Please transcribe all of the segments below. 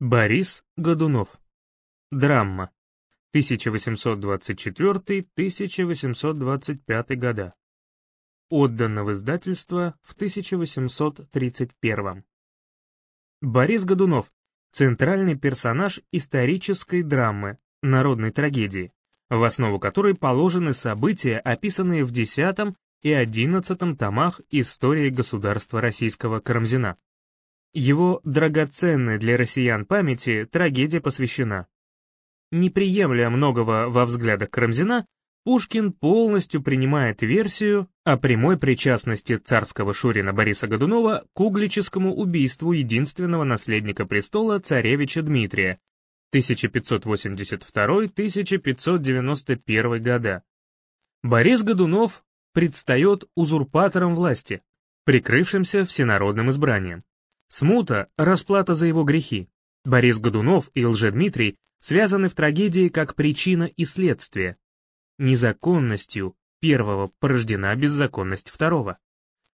Борис Годунов. Драма. 1824-1825 года. Отдано в издательство в 1831. Борис Годунов — центральный персонаж исторической драмы, народной трагедии, в основу которой положены события, описанные в X и XI томах истории государства российского Карамзина. Его драгоценной для россиян памяти трагедия посвящена. Не приемля многого во взглядах Карамзина, Пушкин полностью принимает версию о прямой причастности царского шурина Бориса Годунова к углическому убийству единственного наследника престола царевича Дмитрия 1582-1591 года. Борис Годунов предстает узурпатором власти, прикрывшимся всенародным избранием. Смута — расплата за его грехи. Борис Годунов и Лжедмитрий связаны в трагедии как причина и следствие. Незаконностью первого порождена беззаконность второго.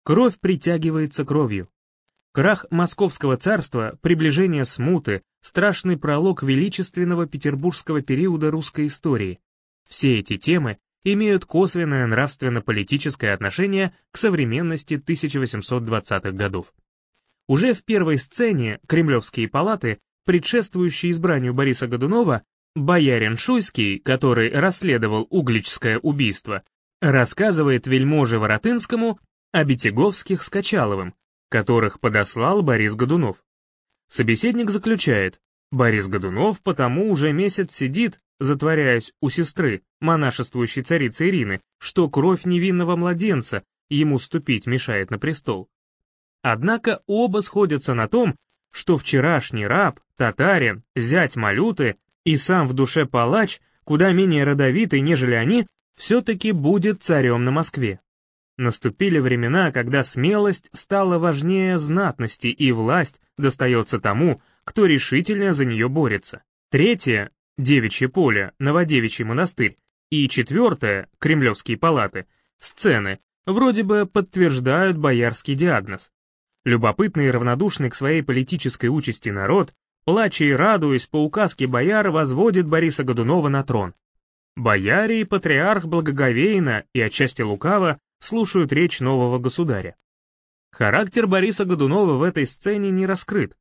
Кровь притягивается кровью. Крах Московского царства, приближение смуты, страшный пролог величественного петербургского периода русской истории. Все эти темы имеют косвенное нравственно-политическое отношение к современности 1820-х годов. Уже в первой сцене «Кремлевские палаты», предшествующей избранию Бориса Годунова, боярин Шуйский, который расследовал угличское убийство, рассказывает вельможе Воротынскому о Бетеговских с Качаловым, которых подослал Борис Годунов. Собеседник заключает, Борис Годунов потому уже месяц сидит, затворяясь у сестры, монашествующей царицы Ирины, что кровь невинного младенца ему ступить мешает на престол. Однако оба сходятся на том, что вчерашний раб, татарин, зять Малюты и сам в душе палач, куда менее родовитый, нежели они, все-таки будет царем на Москве. Наступили времена, когда смелость стала важнее знатности, и власть достается тому, кто решительно за нее борется. Третье — девичье поле, новодевичий монастырь, и четвертое — кремлевские палаты, сцены, вроде бы подтверждают боярский диагноз. Любопытный и равнодушный к своей политической участи народ, плача и радуясь по указке бояр, возводит Бориса Годунова на трон. Бояре и патриарх благоговейно и отчасти лукаво слушают речь нового государя. Характер Бориса Годунова в этой сцене не раскрыт.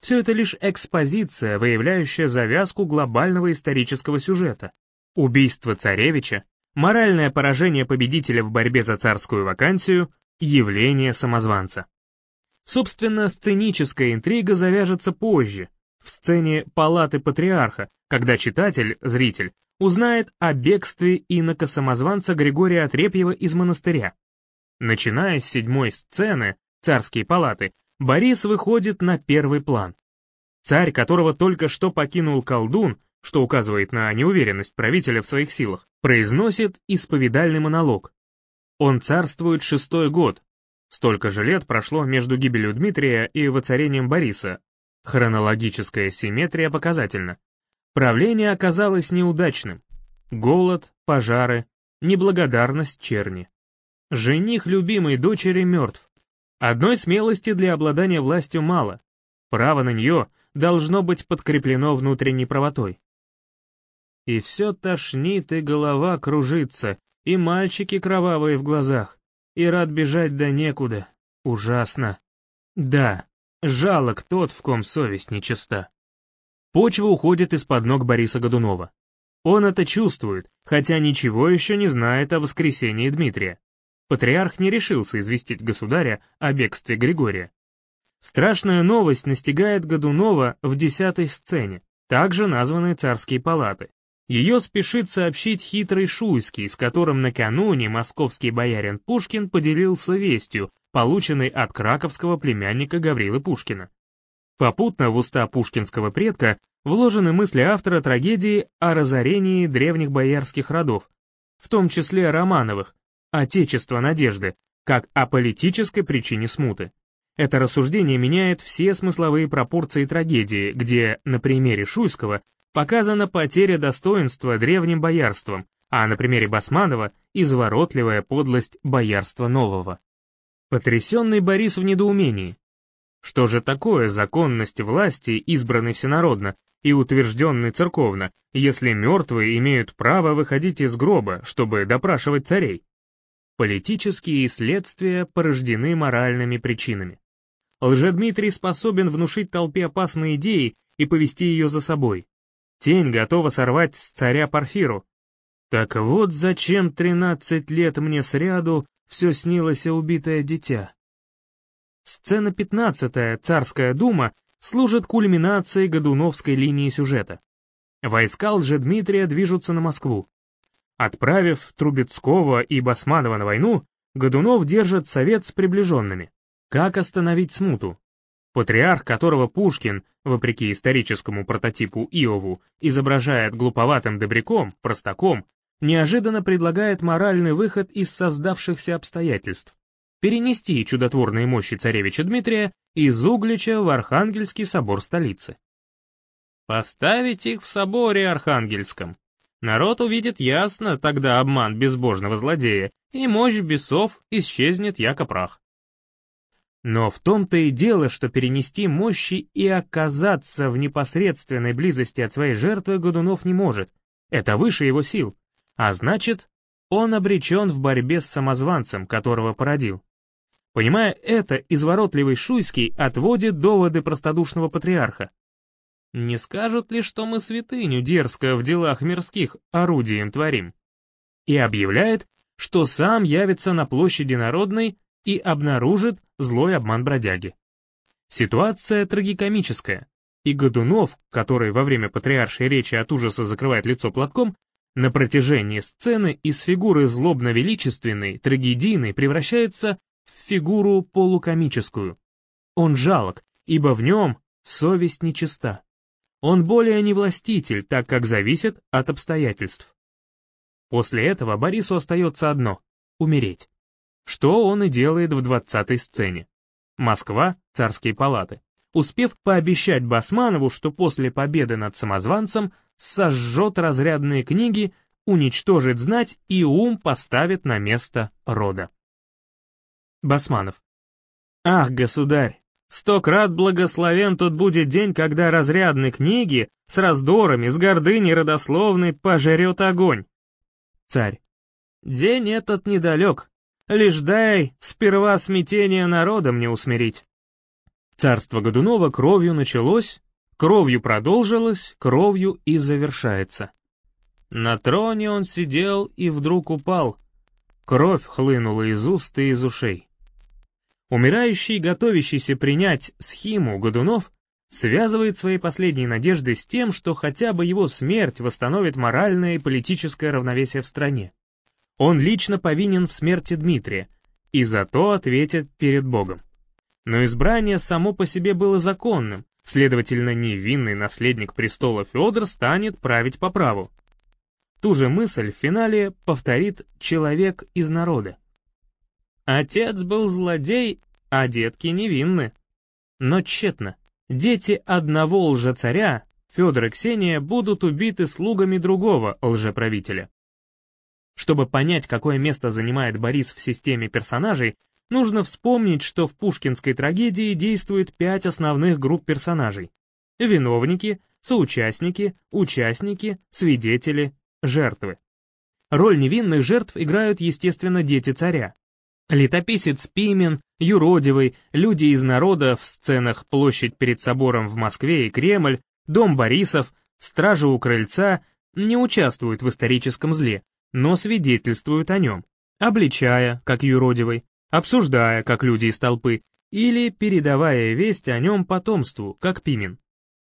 Все это лишь экспозиция, выявляющая завязку глобального исторического сюжета. Убийство царевича, моральное поражение победителя в борьбе за царскую вакансию, явление самозванца. Собственно, сценическая интрига завяжется позже, в сцене «Палаты патриарха», когда читатель, зритель, узнает о бегстве инока-самозванца Григория Отрепьева из монастыря. Начиная с седьмой сцены «Царские палаты», Борис выходит на первый план. Царь, которого только что покинул колдун, что указывает на неуверенность правителя в своих силах, произносит исповедальный монолог. Он царствует шестой год, Столько же лет прошло между гибелью Дмитрия и воцарением Бориса. Хронологическая симметрия показательна. Правление оказалось неудачным. Голод, пожары, неблагодарность черни. Жених любимой дочери мертв. Одной смелости для обладания властью мало. Право на нее должно быть подкреплено внутренней правотой. И все тошнит, и голова кружится, и мальчики кровавые в глазах и рад бежать да некуда. Ужасно. Да, жалок тот, в ком совесть нечиста. Почва уходит из-под ног Бориса Годунова. Он это чувствует, хотя ничего еще не знает о воскресении Дмитрия. Патриарх не решился известить государя о бегстве Григория. Страшная новость настигает Годунова в десятой сцене, также названной «Царские палаты». Ее спешит сообщить хитрый Шуйский, с которым накануне московский боярин Пушкин поделился вестью, полученной от краковского племянника Гаврилы Пушкина. Попутно в уста пушкинского предка вложены мысли автора трагедии о разорении древних боярских родов, в том числе Романовых, Отечество надежды, как о политической причине смуты. Это рассуждение меняет все смысловые пропорции трагедии, где, на примере Шуйского, показана потеря достоинства древним боярством, а на примере Басманова — изворотливая подлость боярства нового. Потрясенный Борис в недоумении. Что же такое законность власти, избранной всенародно и утвержденной церковно, если мертвые имеют право выходить из гроба, чтобы допрашивать царей? Политические следствия порождены моральными причинами. Лжедмитрий способен внушить толпе опасные идеи и повести ее за собой. Тень готова сорвать с царя Парфиру. Так вот зачем тринадцать лет мне сряду все снилось убитое дитя. Сцена пятнадцатая, царская дума, служит кульминацией годуновской линии сюжета. Войска Лжедмитрия движутся на Москву. Отправив Трубецкого и Басманова на войну, Годунов держит совет с приближенными. Как остановить смуту? Патриарх, которого Пушкин, вопреки историческому прототипу Иову, изображает глуповатым добряком, простаком, неожиданно предлагает моральный выход из создавшихся обстоятельств. Перенести чудотворные мощи царевича Дмитрия из Углича в Архангельский собор столицы. Поставить их в соборе Архангельском. Народ увидит ясно тогда обман безбожного злодея, и мощь бесов исчезнет яко прах. Но в том-то и дело, что перенести мощи и оказаться в непосредственной близости от своей жертвы Годунов не может. Это выше его сил. А значит, он обречен в борьбе с самозванцем, которого породил. Понимая это, изворотливый Шуйский отводит доводы простодушного патриарха. Не скажут ли, что мы святыню дерзко в делах мирских орудием творим? И объявляет, что сам явится на площади Народной и обнаружит злой обман бродяги. Ситуация трагикомическая, и Годунов, который во время патриаршей речи от ужаса закрывает лицо платком, на протяжении сцены из фигуры злобно-величественной, трагедийной превращается в фигуру полукомическую. Он жалок, ибо в нем совесть нечиста. Он более не властитель, так как зависит от обстоятельств. После этого Борису остается одно — умереть что он и делает в двадцатой сцене. Москва, царские палаты. Успев пообещать Басманову, что после победы над самозванцем сожжет разрядные книги, уничтожит знать и ум поставит на место рода. Басманов. Ах, государь, сто крат благословен тот будет день, когда разрядные книги с раздорами, с гордыней родословной пожрет огонь. Царь. День этот недалек, Лишь дай сперва смятение народа мне усмирить. Царство Годунова кровью началось, кровью продолжилось, кровью и завершается. На троне он сидел и вдруг упал. Кровь хлынула из уст и из ушей. Умирающий, готовящийся принять схиму Годунов, связывает свои последние надежды с тем, что хотя бы его смерть восстановит моральное и политическое равновесие в стране. Он лично повинен в смерти Дмитрия, и за то ответит перед Богом. Но избрание само по себе было законным, следовательно, невинный наследник престола Федор станет править по праву. Ту же мысль в финале повторит человек из народа. Отец был злодей, а детки невинны. Но тщетно. Дети одного лжецаря, Федор и Ксения, будут убиты слугами другого лжеправителя. Чтобы понять, какое место занимает Борис в системе персонажей, нужно вспомнить, что в пушкинской трагедии действует пять основных групп персонажей. Виновники, соучастники, участники, свидетели, жертвы. Роль невинных жертв играют, естественно, дети царя. Летописец Пимен, юродивый, люди из народа в сценах «Площадь перед собором в Москве» и «Кремль», «Дом Борисов», «Стража у крыльца» не участвуют в историческом зле, но свидетельствуют о нем, обличая, как юродивый, обсуждая, как люди из толпы, или передавая весть о нем потомству, как Пимен.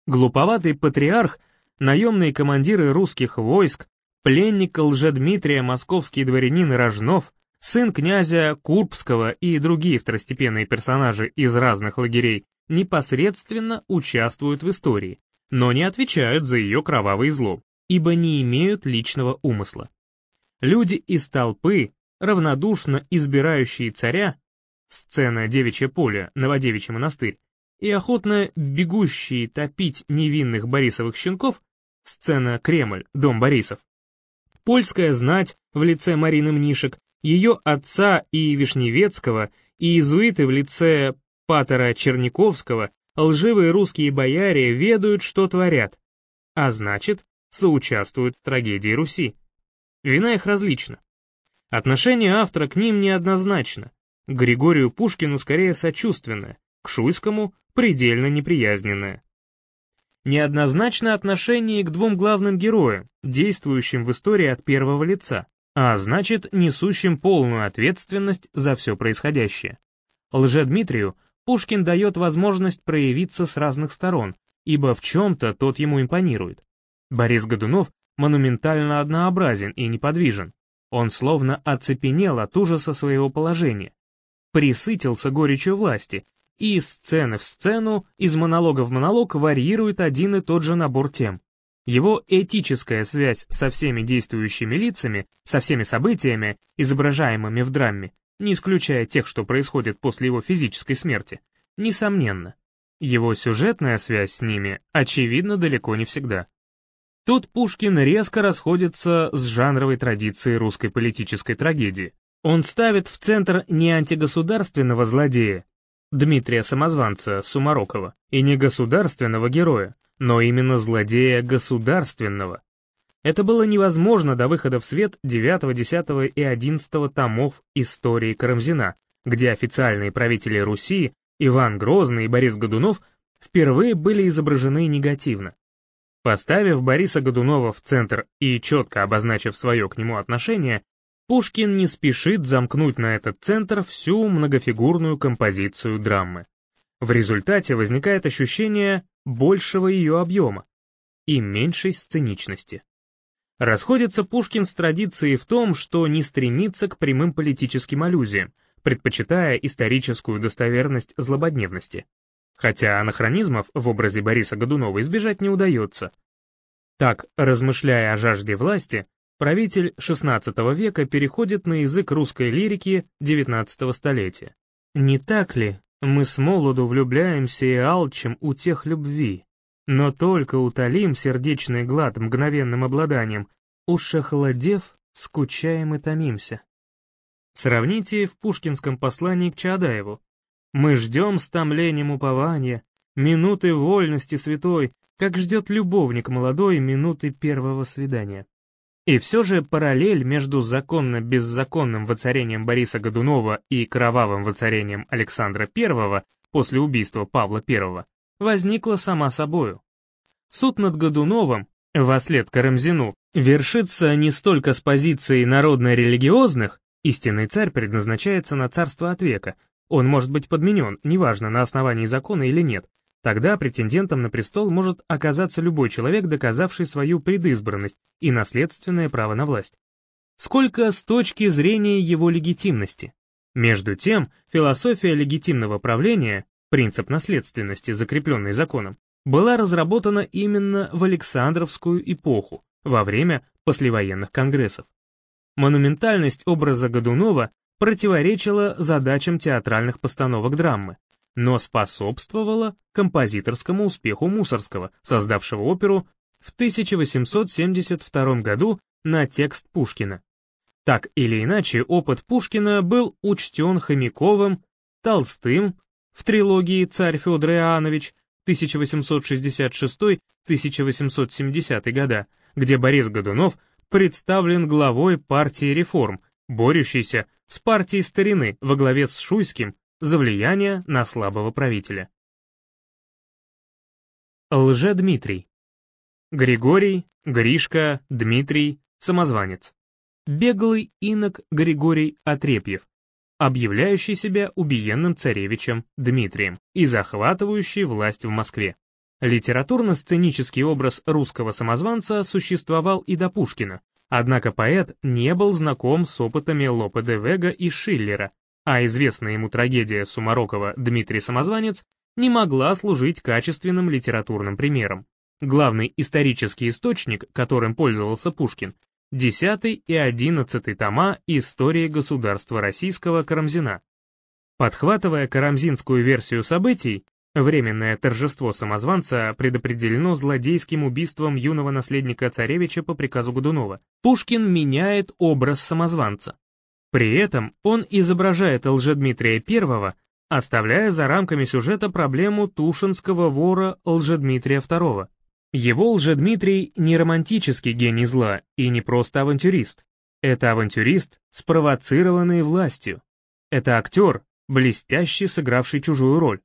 Глуповатый патриарх, наемные командиры русских войск, пленник лжедмитрия московский дворянин Рожнов, сын князя Курбского и другие второстепенные персонажи из разных лагерей непосредственно участвуют в истории, но не отвечают за ее кровавый зло, ибо не имеют личного умысла. Люди из толпы, равнодушно избирающие царя, сцена «Девичье поле», Новодевичий монастырь, и охотно бегущие топить невинных Борисовых щенков, сцена «Кремль», дом Борисов. Польская знать в лице Марины Мнишек, ее отца и Вишневецкого, и иезуиты в лице Патера Черниковского лживые русские бояре ведают, что творят, а значит, соучаствуют в трагедии Руси. Вина их различна. Отношение автора к ним неоднозначно. К Григорию Пушкину скорее сочувственное, к Шуйскому предельно неприязненное. Неоднозначно отношение к двум главным героям, действующим в истории от первого лица, а значит, несущим полную ответственность за все происходящее. Лже-Дмитрию Пушкин дает возможность проявиться с разных сторон, ибо в чем-то тот ему импонирует. Борис Годунов монументально однообразен и неподвижен. Он словно оцепенел от ужаса своего положения, присытился горечью власти, и из сцены в сцену, из монолога в монолог варьирует один и тот же набор тем. Его этическая связь со всеми действующими лицами, со всеми событиями, изображаемыми в драме, не исключая тех, что происходит после его физической смерти, несомненно. Его сюжетная связь с ними, очевидно, далеко не всегда. Тут Пушкин резко расходится с жанровой традицией русской политической трагедии. Он ставит в центр не антигосударственного злодея, Дмитрия Самозванца Сумарокова, и не государственного героя, но именно злодея государственного. Это было невозможно до выхода в свет 9, 10 и 11 томов истории Карамзина, где официальные правители Руси, Иван Грозный и Борис Годунов, впервые были изображены негативно. Поставив Бориса Годунова в центр и четко обозначив свое к нему отношение, Пушкин не спешит замкнуть на этот центр всю многофигурную композицию драмы. В результате возникает ощущение большего ее объема и меньшей сценичности. Расходится Пушкин с традицией в том, что не стремится к прямым политическим аллюзиям, предпочитая историческую достоверность злободневности хотя анахронизмов в образе Бориса Годунова избежать не удается. Так, размышляя о жажде власти, правитель XVI века переходит на язык русской лирики XIX столетия. «Не так ли, мы с молоду влюбляемся и алчим у тех любви, но только утолим сердечный глад мгновенным обладанием, уж охладев, скучаем и томимся». Сравните в пушкинском послании к Чаадаеву, мы ждем с томлением упования, минуты вольности святой, как ждет любовник молодой минуты первого свидания. И все же параллель между законно-беззаконным воцарением Бориса Годунова и кровавым воцарением Александра I после убийства Павла I возникла сама собою. Суд над Годуновым, вослед Карамзину, вершится не столько с позиции народно-религиозных, истинный царь предназначается на царство от века, он может быть подменен, неважно, на основании закона или нет. Тогда претендентом на престол может оказаться любой человек, доказавший свою предизбранность и наследственное право на власть. Сколько с точки зрения его легитимности. Между тем, философия легитимного правления, принцип наследственности, закрепленный законом, была разработана именно в Александровскую эпоху, во время послевоенных конгрессов. Монументальность образа Годунова противоречила задачам театральных постановок драмы, но способствовала композиторскому успеху Мусорского, создавшего оперу в 1872 году на текст Пушкина. Так или иначе, опыт Пушкина был учтен Хомяковым, Толстым в трилогии «Царь Федор Иоаннович» 1866-1870 года, где Борис Годунов представлен главой партии реформ, борющейся с партией старины во главе с Шуйским за влияние на слабого правителя. Лже-Дмитрий. Григорий, Гришка, Дмитрий, самозванец. Беглый инок Григорий Отрепьев, объявляющий себя убиенным царевичем Дмитрием и захватывающий власть в Москве. Литературно-сценический образ русского самозванца существовал и до Пушкина, Однако поэт не был знаком с опытами Лопе де Вега и Шиллера, а известная ему трагедия Сумарокова «Дмитрий Самозванец» не могла служить качественным литературным примером. Главный исторический источник, которым пользовался Пушкин, 10 и 11 тома истории государства российского Карамзина. Подхватывая карамзинскую версию событий, Временное торжество самозванца предопределено злодейским убийством юного наследника царевича по приказу Годунова. Пушкин меняет образ самозванца. При этом он изображает Лжедмитрия I оставляя за рамками сюжета проблему тушинского вора Лжедмитрия II. Его Лжедмитрий не романтический гений зла и не просто авантюрист. Это авантюрист, спровоцированный властью. Это актер, блестяще сыгравший чужую роль.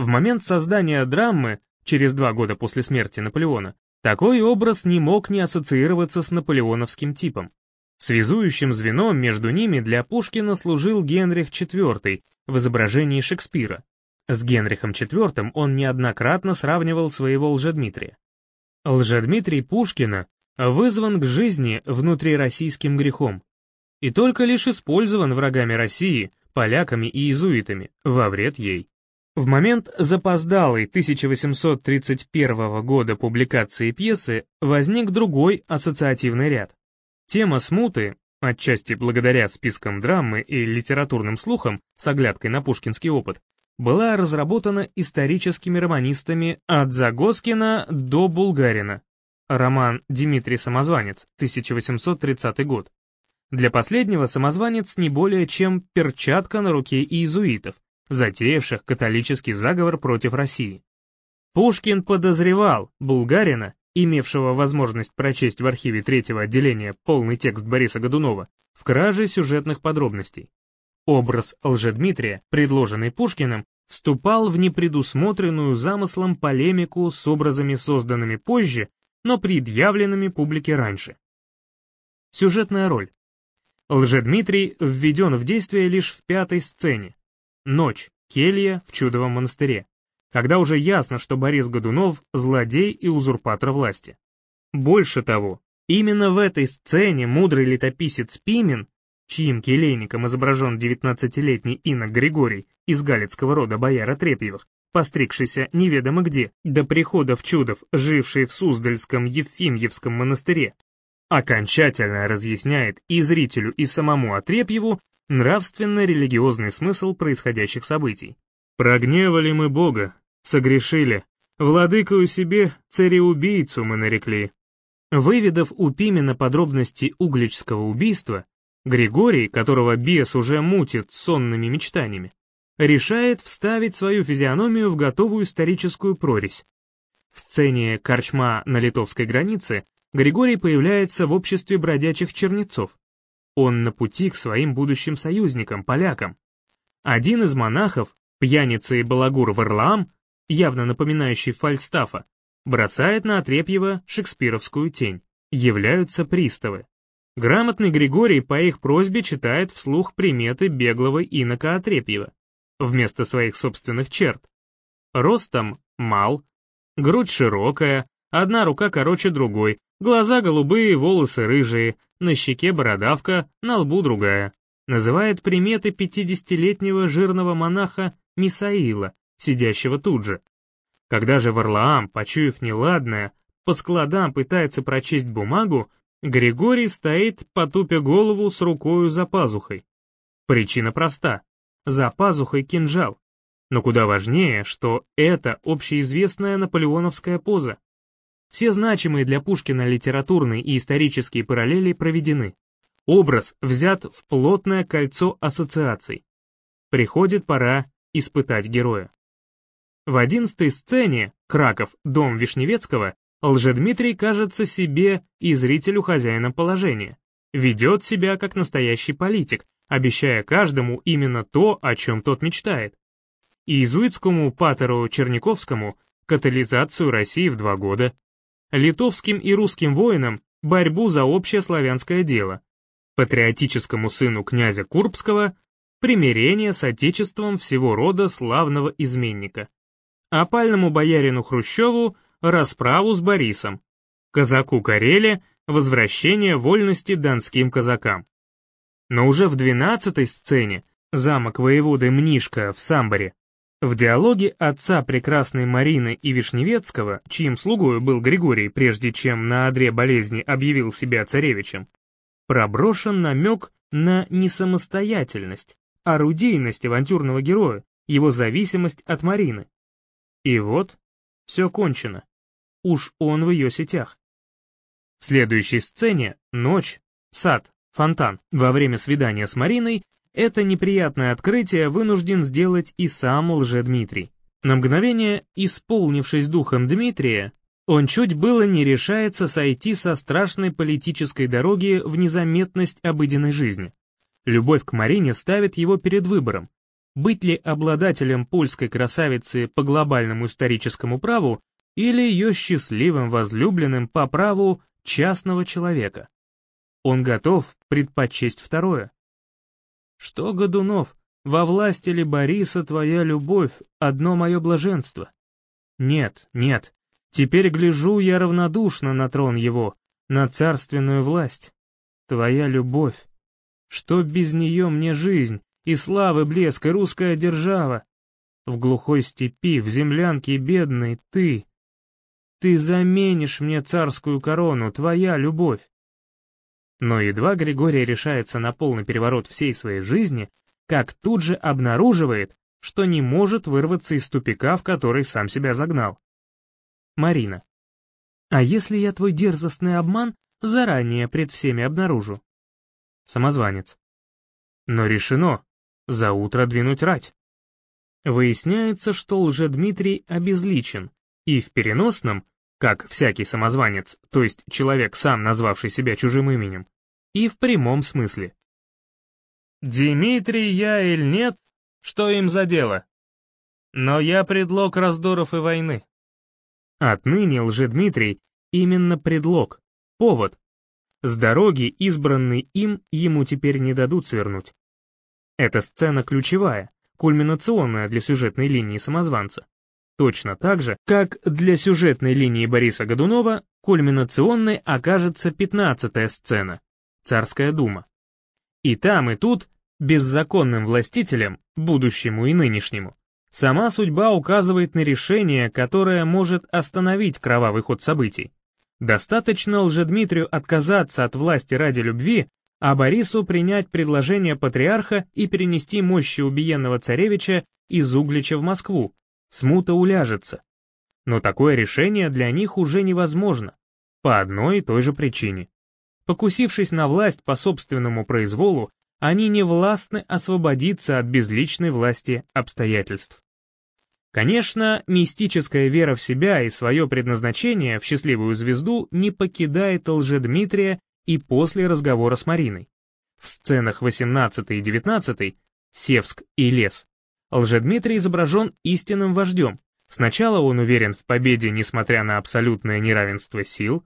В момент создания драмы, через два года после смерти Наполеона, такой образ не мог не ассоциироваться с наполеоновским типом. Связующим звеном между ними для Пушкина служил Генрих IV в изображении Шекспира. С Генрихом IV он неоднократно сравнивал своего Лжедмитрия. Лжедмитрий Пушкина вызван к жизни внутрироссийским грехом и только лишь использован врагами России, поляками и иезуитами во вред ей. В момент запоздалой 1831 года публикации пьесы возник другой ассоциативный ряд. Тема смуты, отчасти благодаря спискам драмы и литературным слухам с оглядкой на пушкинский опыт, была разработана историческими романистами от Загоскина до Булгарина. Роман «Дмитрий Самозванец», 1830 год. Для последнего самозванец не более чем перчатка на руке иезуитов, затеявших католический заговор против России. Пушкин подозревал Булгарина, имевшего возможность прочесть в архиве третьего отделения полный текст Бориса Годунова, в краже сюжетных подробностей. Образ Лжедмитрия, предложенный Пушкиным, вступал в непредусмотренную замыслом полемику с образами, созданными позже, но предъявленными публике раньше. Сюжетная роль. Лжедмитрий введен в действие лишь в пятой сцене. Ночь, келья в чудовом монастыре, когда уже ясно, что Борис Годунов – злодей и узурпатор власти. Больше того, именно в этой сцене мудрый летописец Пимен чьим келейником изображен девятнадцатилетний инок Григорий из галицкого рода бояра Трепьевых, постригшийся неведомо где, до прихода в Чудов, живший в Суздальском Ефимьевском монастыре, окончательно разъясняет и зрителю, и самому Отрепьеву нравственно-религиозный смысл происходящих событий. «Прогневали мы Бога, согрешили, владыкою себе цареубийцу мы нарекли». Выведав у Пимена подробности угличского убийства, Григорий, которого бес уже мутит сонными мечтаниями, решает вставить свою физиономию в готовую историческую прорезь. В сцене «Корчма на литовской границе» Григорий появляется в обществе бродячих чернецов. Он на пути к своим будущим союзникам, полякам. Один из монахов, пьяница и балагур Варлаам, явно напоминающий Фальстафа, бросает на Отрепьева шекспировскую тень. Являются приставы. Грамотный Григорий по их просьбе читает вслух приметы беглого инока Отрепьева, вместо своих собственных черт. Ростом мал, грудь широкая, одна рука короче другой, глаза голубые, волосы рыжие, на щеке бородавка, на лбу другая. Называет приметы пятидесятилетнего жирного монаха Мисаила, сидящего тут же. Когда же Варлаам, почуяв неладное, по складам пытается прочесть бумагу, Григорий стоит, потупя голову с рукою за пазухой. Причина проста. За пазухой кинжал. Но куда важнее, что это общеизвестная наполеоновская поза. Все значимые для Пушкина литературные и исторические параллели проведены. Образ взят в плотное кольцо ассоциаций. Приходит пора испытать героя. В одиннадцатой сцене «Краков. Дом Вишневецкого» Лжедмитрий кажется себе и зрителю хозяином положения, ведет себя как настоящий политик, обещая каждому именно то, о чем тот мечтает. Иезуитскому патеру Черниковскому катализацию России в два года, литовским и русским воинам борьбу за общее славянское дело, патриотическому сыну князя Курбского примирение с отечеством всего рода славного изменника, опальному боярину Хрущеву расправу с Борисом, казаку Кареле возвращение вольности донским казакам. Но уже в двенадцатой сцене замок воеводы Мнишка в Самборе в диалоге отца прекрасной Марины и Вишневецкого, чьим слугою был Григорий, прежде чем на одре болезни объявил себя царевичем, проброшен намек на несамостоятельность, орудийность авантюрного героя, его зависимость от Марины. И вот, все кончено. Уж он в ее сетях. В следующей сцене — ночь, сад, фонтан. Во время свидания с Мариной это неприятное открытие вынужден сделать и сам лже-Дмитрий. На мгновение, исполнившись духом Дмитрия, он чуть было не решается сойти со страшной политической дороги в незаметность обыденной жизни. Любовь к Марине ставит его перед выбором, быть ли обладателем польской красавицы по глобальному историческому праву или ее счастливым возлюбленным по праву частного человека. Он готов предпочесть второе. Что, Годунов, во власти ли Бориса твоя любовь, одно мое блаженство? Нет, нет, теперь гляжу я равнодушно на трон его, на царственную власть. Твоя любовь. Что без нее мне жизнь, и славы блеск, и русская держава? В глухой степи, в землянке бедной ты. Ты заменишь мне царскую корону, твоя любовь. Но едва Григорий решается на полный переворот всей своей жизни, как тут же обнаруживает, что не может вырваться из тупика, в который сам себя загнал. Марина. А если я твой дерзостный обман заранее пред всеми обнаружу? Самозванец. Но решено, за утро двинуть рать. Выясняется, что лже-Дмитрий обезличен, и в переносном, как всякий самозванец, то есть человек, сам назвавший себя чужим именем, и в прямом смысле. Дмитрий я или нет, что им за дело? Но я предлог раздоров и войны. Отныне лже-Дмитрий именно предлог, повод. С дороги, избранной им, ему теперь не дадут свернуть. Эта сцена ключевая, кульминационная для сюжетной линии самозванца. Точно так же, как для сюжетной линии Бориса Годунова кульминационной окажется пятнадцатая сцена «Царская дума». И там, и тут, беззаконным властителям, будущему и нынешнему, сама судьба указывает на решение, которое может остановить кровавый ход событий. Достаточно лжедмитрию отказаться от власти ради любви, а Борису принять предложение патриарха и перенести мощи убиенного царевича из Углича в Москву. Смута уляжется. Но такое решение для них уже невозможно, по одной и той же причине. Покусившись на власть по собственному произволу, они не властны освободиться от безличной власти обстоятельств. Конечно, мистическая вера в себя и свое предназначение в счастливую звезду не покидает лжедмитрия и после разговора с Мариной. В сценах 18 и 19 Севск и лес Лжедмитрий изображен истинным вождем. Сначала он уверен в победе, несмотря на абсолютное неравенство сил,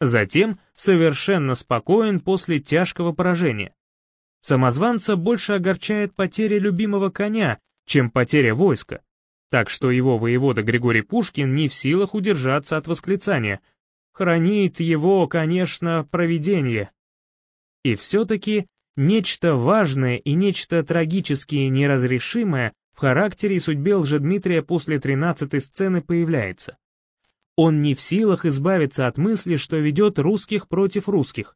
затем совершенно спокоен после тяжкого поражения. Самозванца больше огорчает потеря любимого коня, чем потеря войска, так что его воевода Григорий Пушкин не в силах удержаться от восклицания «Хранит его, конечно, провидение». И все-таки нечто важное и нечто трагически неразрешимое в характере и судьбе Лжедмитрия после тринадцатой сцены появляется. Он не в силах избавиться от мысли, что ведет русских против русских,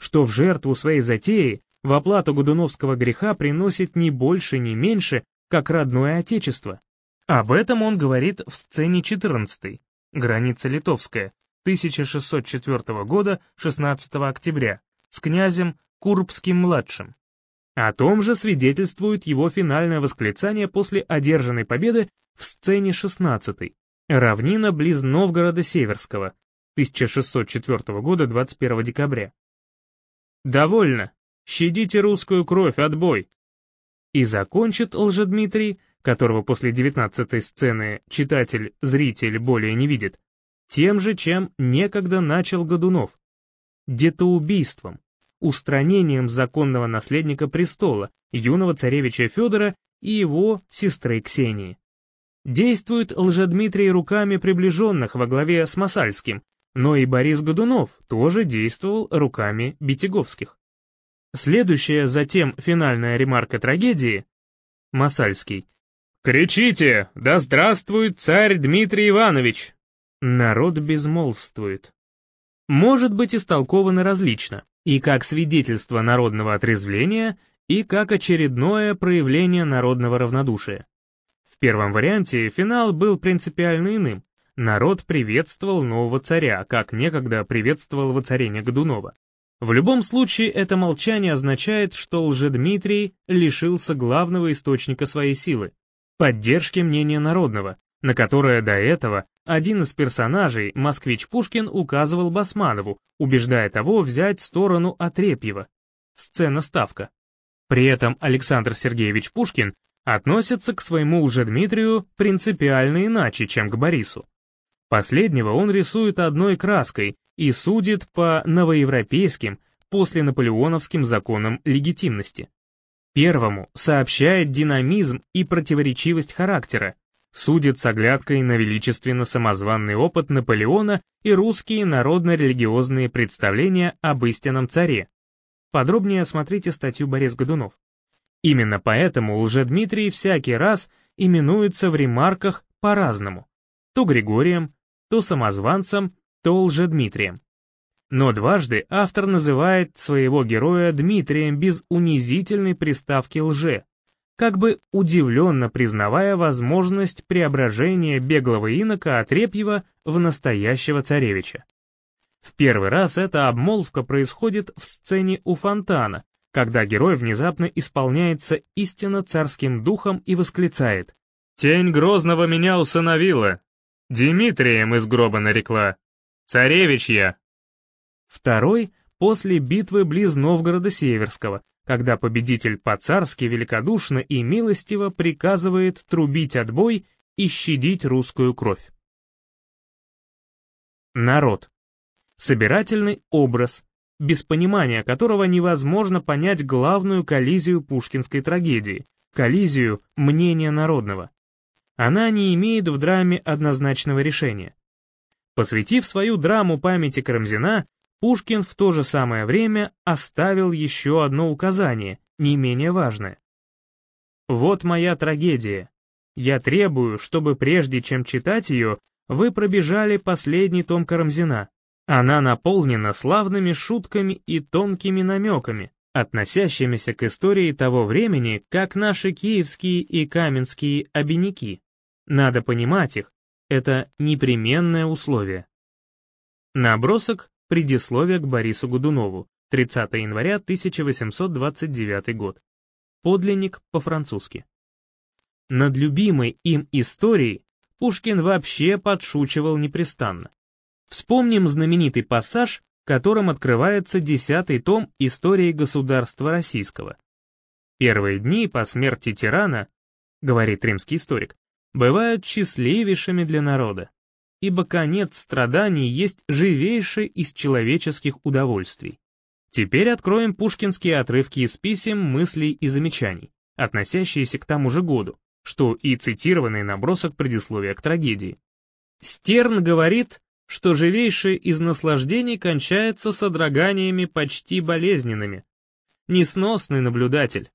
что в жертву своей затеи в оплату Годуновского греха приносит не больше, ни меньше, как родное отечество. Об этом он говорит в сцене 14 граница литовская, 1604 года, 16 октября, с князем Курбским-младшим. О том же свидетельствует его финальное восклицание после одержанной победы в сцене 16 равнина близ Новгорода Северского, 1604 года, 21 декабря. «Довольно! Щадите русскую кровь, отбой!» И закончит Лжедмитрий, которого после девятнадцатой сцены читатель, зритель более не видит, тем же, чем некогда начал Годунов. Детоубийством, устранением законного наследника престола, юного царевича Федора и его сестры Ксении. Действует Лжедмитрий руками приближенных во главе с Масальским, но и Борис Годунов тоже действовал руками Битяговских. Следующая затем финальная ремарка трагедии — Масальский. «Кричите! Да здравствует царь Дмитрий Иванович!» Народ безмолвствует. Может быть истолковано различно, и как свидетельство народного отрезвления, и как очередное проявление народного равнодушия. В первом варианте финал был принципиально иным. Народ приветствовал нового царя, как некогда приветствовал воцарение Годунова. В любом случае, это молчание означает, что Лжедмитрий лишился главного источника своей силы — поддержки мнения народного, на которое до этого один из персонажей, москвич Пушкин, указывал Басманову, убеждая того взять сторону Отрепьева. Сцена ставка. При этом Александр Сергеевич Пушкин относится к своему лжедмитрию принципиально иначе, чем к Борису. Последнего он рисует одной краской и судит по новоевропейским, после наполеоновским законам легитимности. Первому сообщает динамизм и противоречивость характера, судит с оглядкой на величественно-самозванный опыт Наполеона и русские народно-религиозные представления об истинном царе. Подробнее осмотрите статью Борис Годунов. Именно поэтому Лжедмитрий всякий раз именуется в ремарках по-разному. То Григорием, то самозванцем, то Лжедмитрием. Но дважды автор называет своего героя Дмитрием без унизительной приставки лже, как бы удивленно признавая возможность преображения беглого инока Отрепьева в настоящего царевича. В первый раз эта обмолвка происходит в сцене у фонтана, когда герой внезапно исполняется истинно царским духом и восклицает «Тень Грозного меня усыновила, Дмитрием из гроба нарекла, царевич я». Второй — после битвы близ Новгорода Северского, когда победитель по-царски великодушно и милостиво приказывает трубить отбой и щадить русскую кровь. Народ. Собирательный образ, без понимания которого невозможно понять главную коллизию пушкинской трагедии, коллизию мнения народного. Она не имеет в драме однозначного решения. Посвятив свою драму памяти Карамзина, Пушкин в то же самое время оставил еще одно указание, не менее важное. «Вот моя трагедия. Я требую, чтобы прежде чем читать ее, вы пробежали последний том Карамзина. Она наполнена славными шутками и тонкими намеками, относящимися к истории того времени, как наши киевские и каменские обиняки. Надо понимать их, это непременное условие. Набросок Предисловие к Борису Годунову, 30 января 1829 год. Подлинник по-французски. Над любимой им историей Пушкин вообще подшучивал непрестанно. Вспомним знаменитый пассаж, которым открывается десятый том истории государства российского. Первые дни по смерти тирана, говорит римский историк, бывают счастливейшими для народа ибо конец страданий есть живейшее из человеческих удовольствий. Теперь откроем пушкинские отрывки из писем, мыслей и замечаний, относящиеся к тому же году, что и цитированный набросок предисловия к трагедии. Стерн говорит, что живейшее из наслаждений кончается содроганиями почти болезненными. Несносный наблюдатель.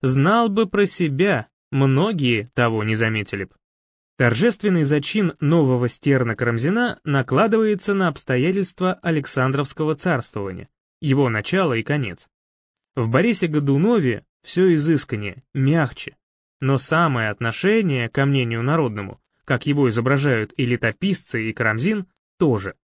Знал бы про себя, многие того не заметили б. Торжественный зачин нового стерна Карамзина накладывается на обстоятельства Александровского царствования, его начало и конец. В Борисе Годунове все изысканнее, мягче, но самое отношение ко мнению народному, как его изображают и летописцы, и Карамзин, тоже.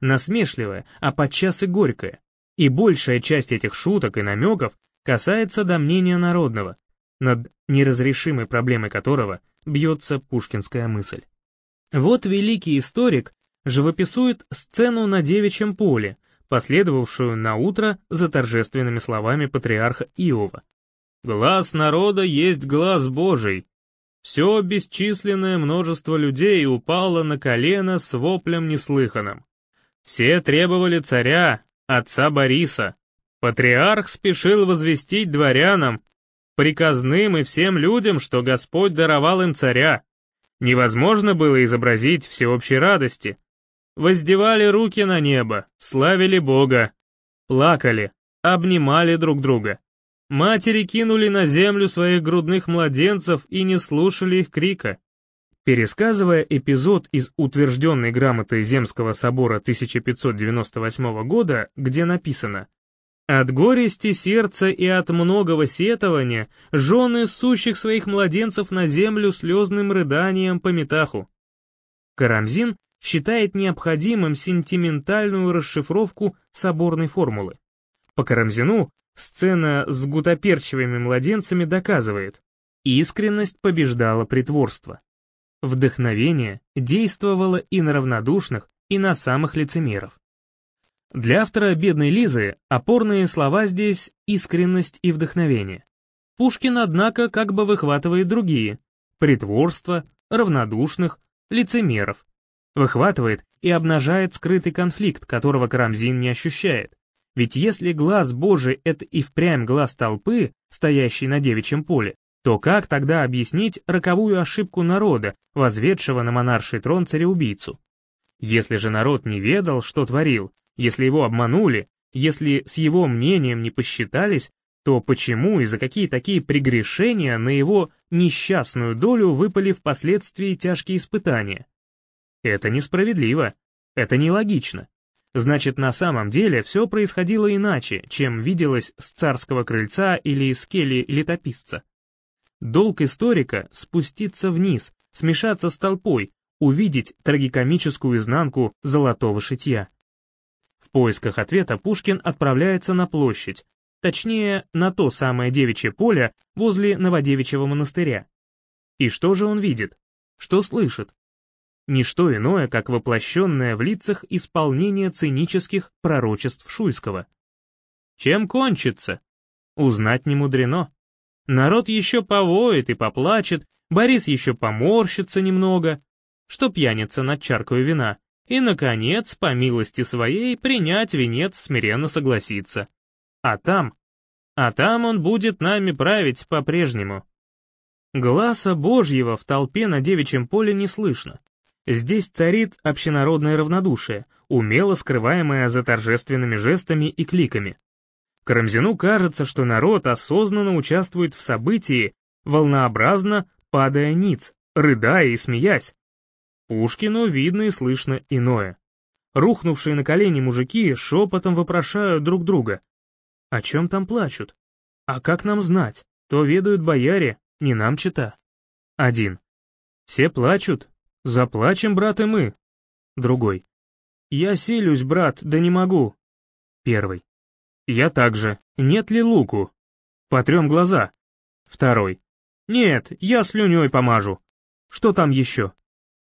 Насмешливое, а подчас и горькое, и большая часть этих шуток и намеков касается до мнения народного, над неразрешимой проблемой которого бьется пушкинская мысль. Вот великий историк живописует сцену на девичьем поле, последовавшую на утро за торжественными словами патриарха Иова. «Глаз народа есть глаз Божий. Все бесчисленное множество людей упало на колено с воплем неслыханным. Все требовали царя, отца Бориса. Патриарх спешил возвестить дворянам, приказным и всем людям, что Господь даровал им царя. Невозможно было изобразить всеобщей радости. Воздевали руки на небо, славили Бога, плакали, обнимали друг друга. Матери кинули на землю своих грудных младенцев и не слушали их крика. Пересказывая эпизод из утвержденной грамоты Земского собора 1598 года, где написано от горести сердца и от многого сетования жены сущих своих младенцев на землю слезным рыданием по метаху. Карамзин считает необходимым сентиментальную расшифровку соборной формулы. По Карамзину сцена с гутоперчивыми младенцами доказывает, искренность побеждала притворство. Вдохновение действовало и на равнодушных, и на самых лицемеров. Для автора «Бедной Лизы» опорные слова здесь «искренность» и «вдохновение». Пушкин, однако, как бы выхватывает другие — притворство, равнодушных, лицемеров. Выхватывает и обнажает скрытый конфликт, которого Карамзин не ощущает. Ведь если глаз Божий — это и впрямь глаз толпы, стоящий на девичьем поле, то как тогда объяснить роковую ошибку народа, возведшего на монарший трон цареубийцу? Если же народ не ведал, что творил, если его обманули, если с его мнением не посчитались, то почему и за какие такие прегрешения на его несчастную долю выпали впоследствии тяжкие испытания? Это несправедливо, это нелогично. Значит, на самом деле все происходило иначе, чем виделось с царского крыльца или из кельи летописца. Долг историка — спуститься вниз, смешаться с толпой, увидеть трагикомическую изнанку золотого шитья. Поисках ответа Пушкин отправляется на площадь, точнее, на то самое девичье поле возле Новодевичьего монастыря. И что же он видит? Что слышит? Ничто иное, как воплощенное в лицах исполнение цинических пророчеств Шуйского. Чем кончится? Узнать не мудрено. Народ еще повоет и поплачет, Борис еще поморщится немного, что пьяница над чаркою вина, и, наконец, по милости своей, принять венец смиренно согласиться. А там? А там он будет нами править по-прежнему. Гласа Божьего в толпе на девичьем поле не слышно. Здесь царит общенародное равнодушие, умело скрываемое за торжественными жестами и кликами. Карамзину кажется, что народ осознанно участвует в событии, волнообразно падая ниц, рыдая и смеясь, Пушкину видно и слышно иное. Рухнувшие на колени мужики шепотом вопрошают друг друга. О чем там плачут? А как нам знать? То ведают бояре, не нам чита. Один. Все плачут. Заплачем, брат, и мы. Другой. Я силюсь, брат, да не могу. Первый. Я также. Нет ли луку? Потрем глаза. Второй. Нет, я слюней помажу. Что там еще?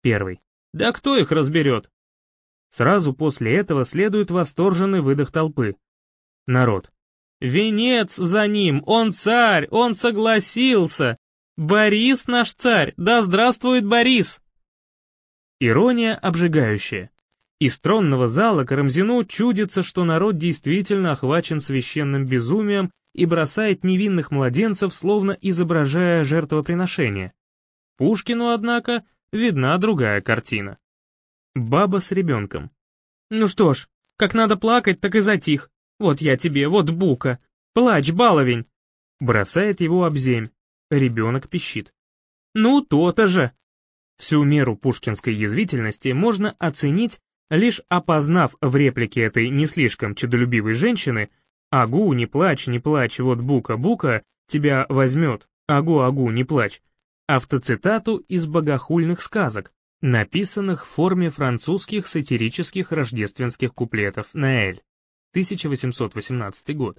Первый. Да кто их разберет? Сразу после этого следует восторженный выдох толпы. Народ. Венец за ним, он царь, он согласился. Борис наш царь, да здравствует Борис! Ирония обжигающая. Из тронного зала Карамзину чудится, что народ действительно охвачен священным безумием и бросает невинных младенцев, словно изображая жертвоприношение. Пушкину, однако, видна другая картина. Баба с ребенком. «Ну что ж, как надо плакать, так и затих. Вот я тебе, вот бука. Плачь, баловень!» Бросает его об земь. Ребенок пищит. «Ну, то-то же!» Всю меру пушкинской язвительности можно оценить, лишь опознав в реплике этой не слишком чудолюбивой женщины «Агу, не плачь, не плачь, вот бука-бука тебя возьмет, агу-агу, не плачь», автоцитату из богохульных сказок, написанных в форме французских сатирических рождественских куплетов на Эль, 1818 год.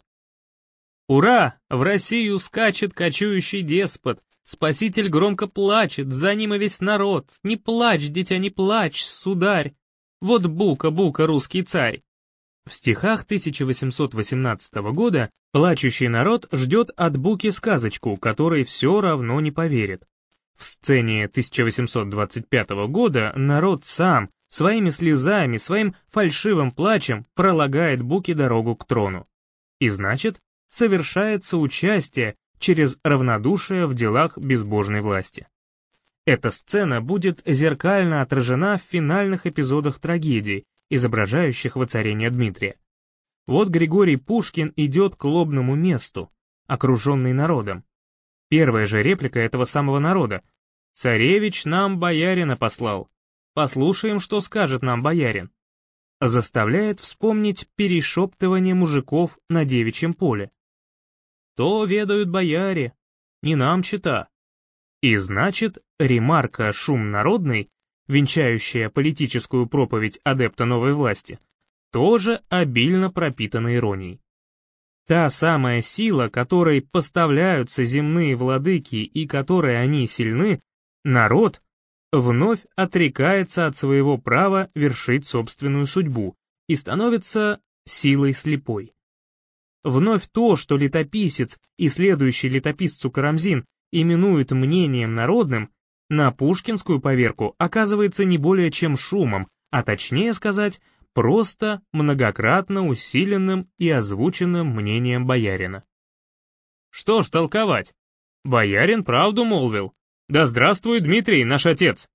«Ура! В Россию скачет кочующий деспот, спаситель громко плачет, за ним и весь народ. Не плачь, дитя, не плачь, сударь! Вот бука, бука, русский царь!» В стихах 1818 года плачущий народ ждет от Буки сказочку, которой все равно не поверит. В сцене 1825 года народ сам, своими слезами, своим фальшивым плачем пролагает Буке дорогу к трону. И значит, совершается участие через равнодушие в делах безбожной власти. Эта сцена будет зеркально отражена в финальных эпизодах трагедии, изображающих воцарение Дмитрия. Вот Григорий Пушкин идет к лобному месту, окруженный народом, Первая же реплика этого самого народа. «Царевич нам боярина послал. Послушаем, что скажет нам боярин». Заставляет вспомнить перешептывание мужиков на девичьем поле. «То ведают бояре, не нам чита». И значит, ремарка «шум народный», венчающая политическую проповедь адепта новой власти, тоже обильно пропитана иронией. Та самая сила, которой поставляются земные владыки и которой они сильны, народ, вновь отрекается от своего права вершить собственную судьбу и становится силой слепой. Вновь то, что летописец и следующий летописцу Карамзин именуют мнением народным, на пушкинскую поверку оказывается не более чем шумом, а точнее сказать, просто многократно усиленным и озвученным мнением боярина. Что ж толковать? Боярин правду молвил. Да здравствует Дмитрий, наш отец!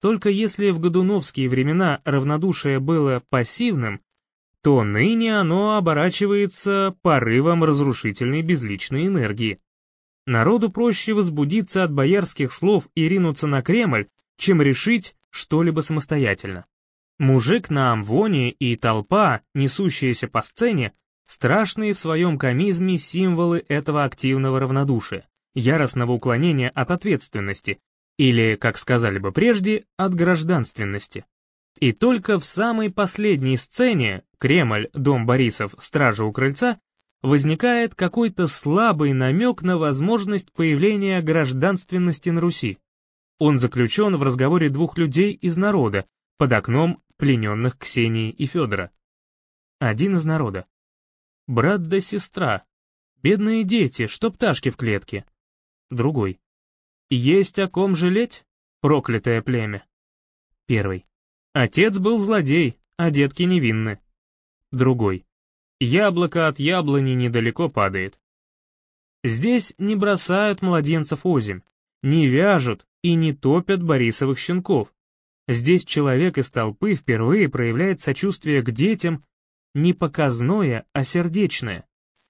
Только если в годуновские времена равнодушие было пассивным, то ныне оно оборачивается порывом разрушительной безличной энергии. Народу проще возбудиться от боярских слов и ринуться на Кремль, чем решить что-либо самостоятельно. Мужик на амвоне и толпа, несущаяся по сцене, страшные в своем комизме символы этого активного равнодушия, яростного уклонения от ответственности, или, как сказали бы прежде, от гражданственности. И только в самой последней сцене, Кремль, дом Борисов, стража у крыльца, возникает какой-то слабый намек на возможность появления гражданственности на Руси. Он заключен в разговоре двух людей из народа, под окном плененных Ксении и Федора. Один из народа. Брат да сестра. Бедные дети, что пташки в клетке. Другой. Есть о ком жалеть, проклятое племя. Первый. Отец был злодей, а детки невинны. Другой. Яблоко от яблони недалеко падает. Здесь не бросают младенцев озимь, не вяжут и не топят борисовых щенков, Здесь человек из толпы впервые проявляет сочувствие к детям не показное, а сердечное.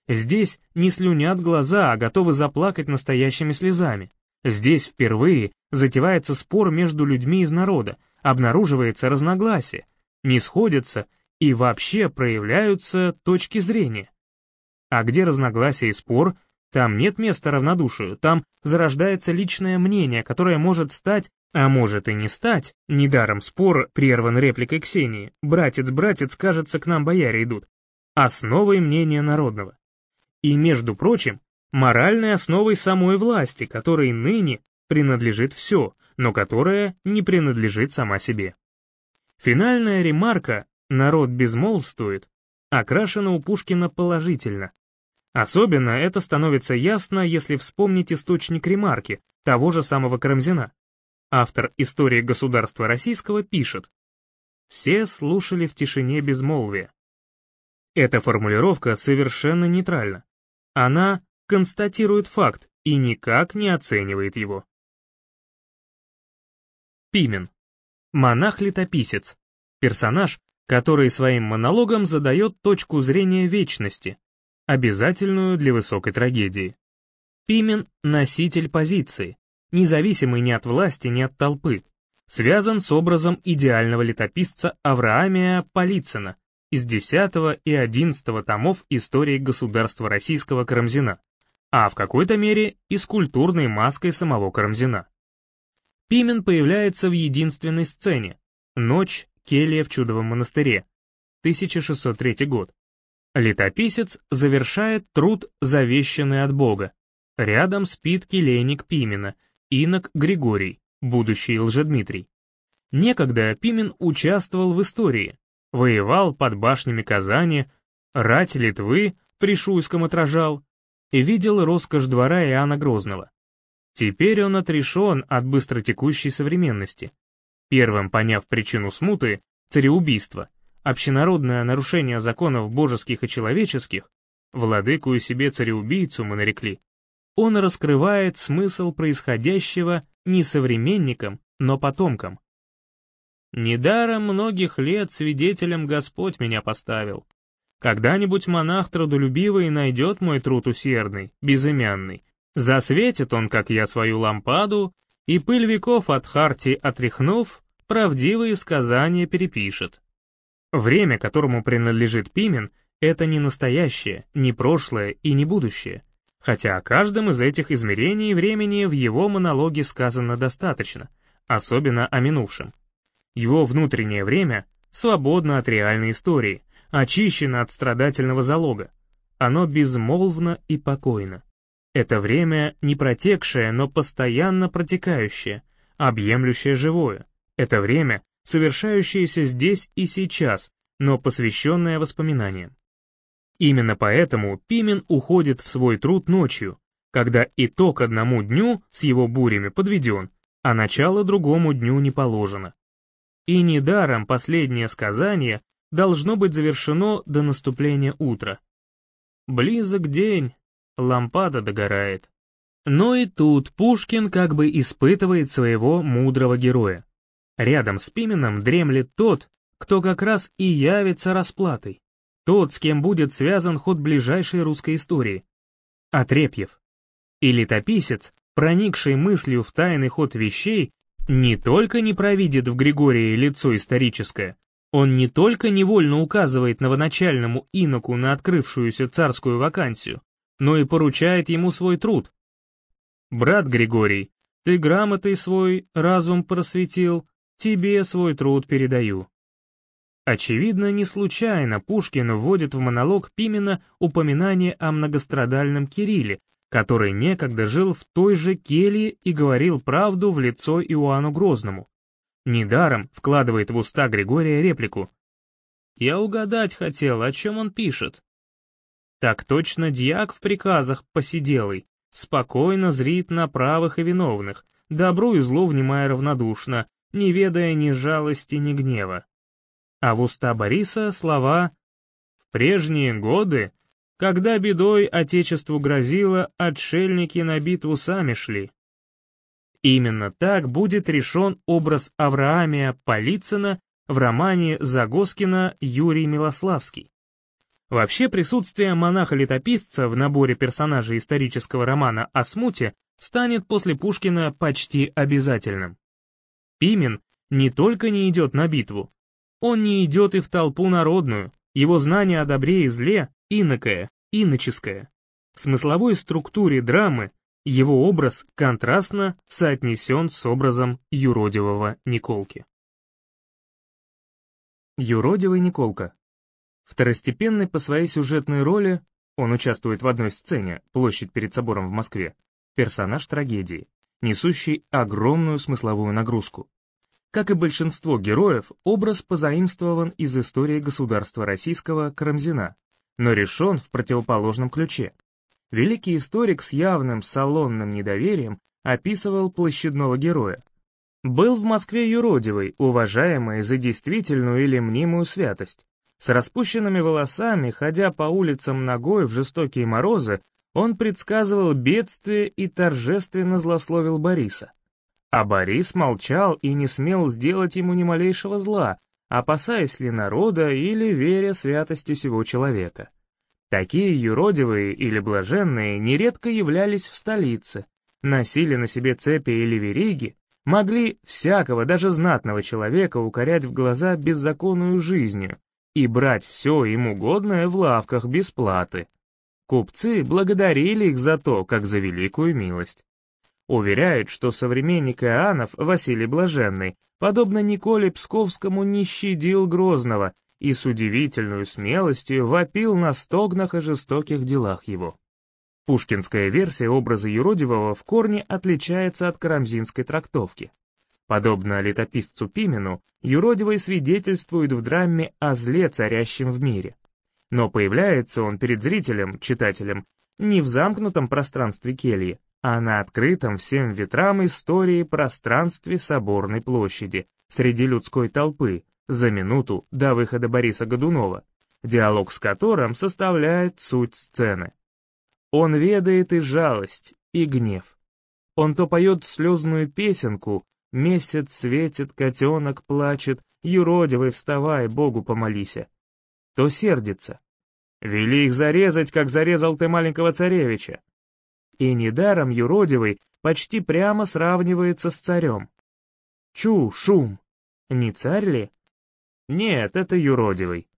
Здесь не слюнят глаза, а готовы заплакать настоящими слезами. Здесь впервые затевается спор между людьми из народа, обнаруживается разногласие, не сходятся и вообще проявляются точки зрения. А где разногласие и спор, там нет места равнодушию, там зарождается личное мнение, которое может стать а может и не стать, недаром спор прерван репликой Ксении, братец-братец, кажется, к нам бояре идут, основой мнения народного. И, между прочим, моральной основой самой власти, которой ныне принадлежит все, но которая не принадлежит сама себе. Финальная ремарка «народ безмолвствует» окрашена у Пушкина положительно. Особенно это становится ясно, если вспомнить источник ремарки, того же самого Карамзина. Автор «Истории государства российского» пишет «Все слушали в тишине безмолвия». Эта формулировка совершенно нейтральна. Она констатирует факт и никак не оценивает его. Пимен. Монах-летописец. Персонаж, который своим монологом задает точку зрения вечности, обязательную для высокой трагедии. Пимен — носитель позиции, независимый ни от власти, ни от толпы, связан с образом идеального летописца Авраамия Полицына из 10 и 11 томов истории государства российского Карамзина, а в какой-то мере и с культурной маской самого Карамзина. Пимен появляется в единственной сцене «Ночь, келья в чудовом монастыре», 1603 год. Летописец завершает труд, завещанный от Бога. Рядом спит келейник Пимена — инок Григорий, будущий Лжедмитрий. Некогда Пимен участвовал в истории, воевал под башнями Казани, рать Литвы при Шуйском отражал и видел роскошь двора Иоанна Грозного. Теперь он отрешен от быстротекущей современности. Первым поняв причину смуты, цареубийства, общенародное нарушение законов божеских и человеческих, владыку и себе цареубийцу мы нарекли, он раскрывает смысл происходящего не современникам, но потомкам. Недаром многих лет свидетелем Господь меня поставил. Когда-нибудь монах трудолюбивый найдет мой труд усердный, безымянный. Засветит он, как я, свою лампаду, и пыль веков от харти отряхнув, правдивые сказания перепишет. Время, которому принадлежит Пимен, это не настоящее, не прошлое и не будущее хотя о каждом из этих измерений времени в его монологе сказано достаточно, особенно о минувшем. Его внутреннее время свободно от реальной истории, очищено от страдательного залога, оно безмолвно и покойно. Это время не протекшее, но постоянно протекающее, объемлющее живое. Это время, совершающееся здесь и сейчас, но посвященное воспоминаниям. Именно поэтому Пимен уходит в свой труд ночью, когда итог одному дню с его бурями подведен, а начало другому дню не положено. И недаром последнее сказание должно быть завершено до наступления утра. Близок день, лампада догорает. Но и тут Пушкин как бы испытывает своего мудрого героя. Рядом с Пименом дремлет тот, кто как раз и явится расплатой. Тот, с кем будет связан ход ближайшей русской истории. Отрепьев. И летописец, проникший мыслью в тайный ход вещей, не только не провидит в Григории лицо историческое, он не только невольно указывает новоначальному иноку на открывшуюся царскую вакансию, но и поручает ему свой труд. «Брат Григорий, ты грамотой свой разум просветил, тебе свой труд передаю». Очевидно, не случайно Пушкин вводит в монолог Пимена упоминание о многострадальном Кирилле, который некогда жил в той же келье и говорил правду в лицо Иоанну Грозному. Недаром вкладывает в уста Григория реплику. «Я угадать хотел, о чем он пишет». Так точно дьяк в приказах посиделый, спокойно зрит на правых и виновных, добру и злу внимая равнодушно, не ведая ни жалости, ни гнева. А в уста Бориса слова «В прежние годы, когда бедой отечеству грозило, отшельники на битву сами шли». Именно так будет решен образ Авраамия Полицына в романе Загоскина «Юрий Милославский». Вообще присутствие монаха-летописца в наборе персонажей исторического романа о смуте станет после Пушкина почти обязательным. Пимен не только не идет на битву, он не идет и в толпу народную, его знание о добре и зле инокое, иноческое. В смысловой структуре драмы его образ контрастно соотнесен с образом юродивого Николки. Юродивый Николка. Второстепенный по своей сюжетной роли, он участвует в одной сцене, площадь перед собором в Москве, персонаж трагедии, несущий огромную смысловую нагрузку. Как и большинство героев, образ позаимствован из истории государства российского Карамзина, но решен в противоположном ключе. Великий историк с явным салонным недоверием описывал площадного героя. Был в Москве юродивый, уважаемый за действительную или мнимую святость. С распущенными волосами, ходя по улицам ногой в жестокие морозы, он предсказывал бедствие и торжественно злословил Бориса. А Борис молчал и не смел сделать ему ни малейшего зла, опасаясь ли народа или веря святости сего человека. Такие юродивые или блаженные нередко являлись в столице, носили на себе цепи или вериги, могли всякого, даже знатного человека укорять в глаза беззаконную жизнью и брать все им угодное в лавках без платы. Купцы благодарили их за то, как за великую милость. Уверяют, что современник Иоаннов, Василий Блаженный, подобно Николе Псковскому, не щадил Грозного и с удивительной смелостью вопил на стогнах и жестоких делах его. Пушкинская версия образа юродивого в корне отличается от карамзинской трактовки. Подобно летописцу Пимену, юродивый свидетельствует в драме о зле, царящем в мире. Но появляется он перед зрителем, читателем, не в замкнутом пространстве кельи, а на открытом всем ветрам истории пространстве Соборной площади, среди людской толпы, за минуту до выхода Бориса Годунова, диалог с которым составляет суть сцены. Он ведает и жалость, и гнев. Он то поет слезную песенку «Месяц светит, котенок плачет, юродивый, вставай, Богу помолися», то сердится. «Вели их зарезать, как зарезал ты маленького царевича». И недаром юродивый почти прямо сравнивается с царем. Чу, шум. Не царь ли? Нет, это юродивый.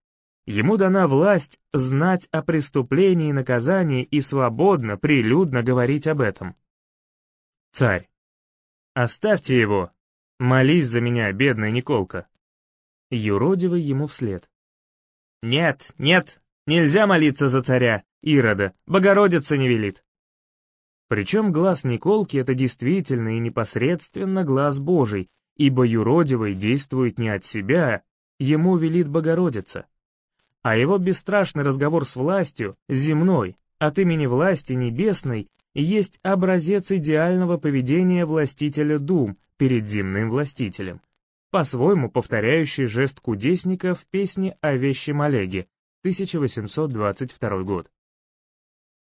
Ему дана власть знать о преступлении и наказании и свободно, прилюдно говорить об этом. Царь. Оставьте его. Молись за меня, бедная Николка. Юродивый ему вслед. Нет, нет, нельзя молиться за царя. Ирода, Богородица не велит. Причем глаз Николки — это действительно и непосредственно глаз Божий, ибо юродивый действует не от себя, ему велит Богородица. А его бесстрашный разговор с властью, земной, от имени власти небесной, есть образец идеального поведения властителя дум перед земным властителем, по-своему повторяющий жест кудесника в песне о вещем Олеге, 1822 год.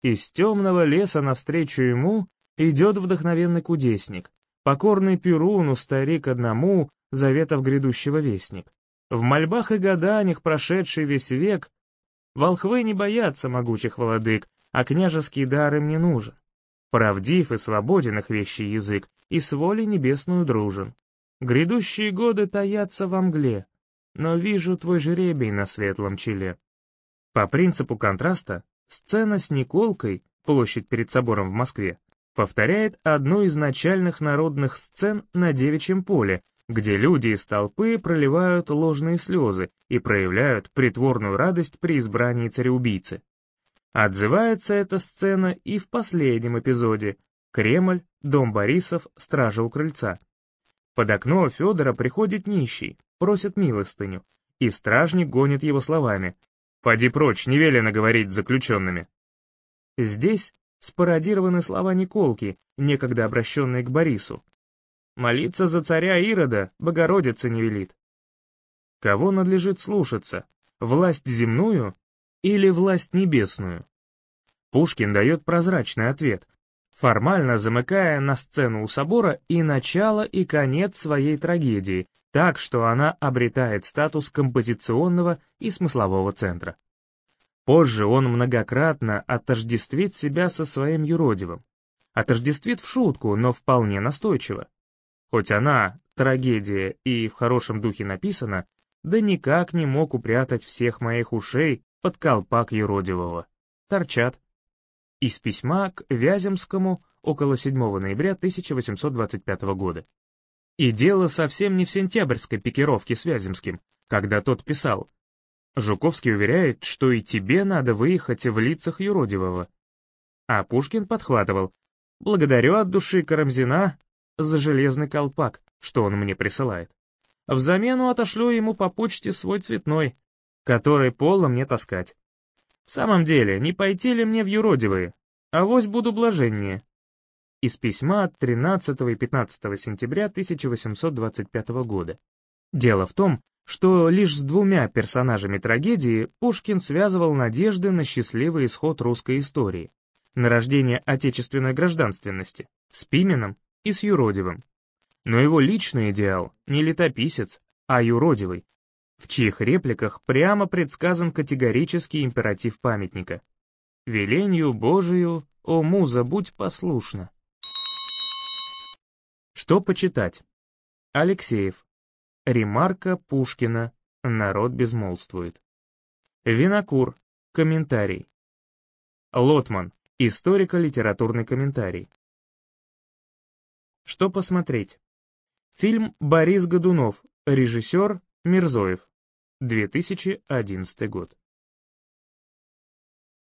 Из темного леса навстречу ему идет вдохновенный кудесник, покорный Перуну старик одному, заветов грядущего вестник. В мольбах и гаданиях прошедший весь век, волхвы не боятся могучих владык, а княжеский дар им не нужен. Правдив и свободен их вещий язык, и с волей небесную дружен. Грядущие годы таятся во мгле, но вижу твой жребий на светлом челе. По принципу контраста, сцена с Николкой, площадь перед собором в Москве, повторяет одну из начальных народных сцен на девичьем поле, где люди из толпы проливают ложные слезы и проявляют притворную радость при избрании цареубийцы. Отзывается эта сцена и в последнем эпизоде «Кремль, дом Борисов, стража у крыльца». Под окно Федора приходит нищий, просит милостыню, и стражник гонит его словами «Поди прочь, не велено говорить с заключенными». Здесь спародированы слова Николки, некогда обращенные к Борису, Молиться за царя Ирода Богородица не велит. Кого надлежит слушаться, власть земную или власть небесную? Пушкин дает прозрачный ответ, формально замыкая на сцену у собора и начало, и конец своей трагедии, так что она обретает статус композиционного и смыслового центра. Позже он многократно отождествит себя со своим юродивым. Отождествит в шутку, но вполне настойчиво. Хоть она, трагедия, и в хорошем духе написана, да никак не мог упрятать всех моих ушей под колпак юродивого. Торчат. Из письма к Вяземскому около 7 ноября 1825 года. И дело совсем не в сентябрьской пикировке с Вяземским, когда тот писал «Жуковский уверяет, что и тебе надо выехать в лицах юродивого». А Пушкин подхватывал «Благодарю от души Карамзина, за железный колпак, что он мне присылает. Взамену отошлю ему по почте свой цветной, который поло мне таскать. В самом деле, не пойти ли мне в юродивые? Авось буду блаженнее. Из письма от 13 и 15 сентября 1825 года. Дело в том, что лишь с двумя персонажами трагедии Пушкин связывал надежды на счастливый исход русской истории, на рождение отечественной гражданственности, с Пименом и с юродивым. Но его личный идеал не летописец, а юродивый, в чьих репликах прямо предсказан категорический императив памятника. «Веленью Божию, о муза, будь послушна». Что почитать? Алексеев. Ремарка Пушкина. Народ безмолвствует. Винокур. Комментарий. Лотман. Историко-литературный комментарий. Что посмотреть? Фильм «Борис Годунов», режиссер Мирзоев, 2011 год.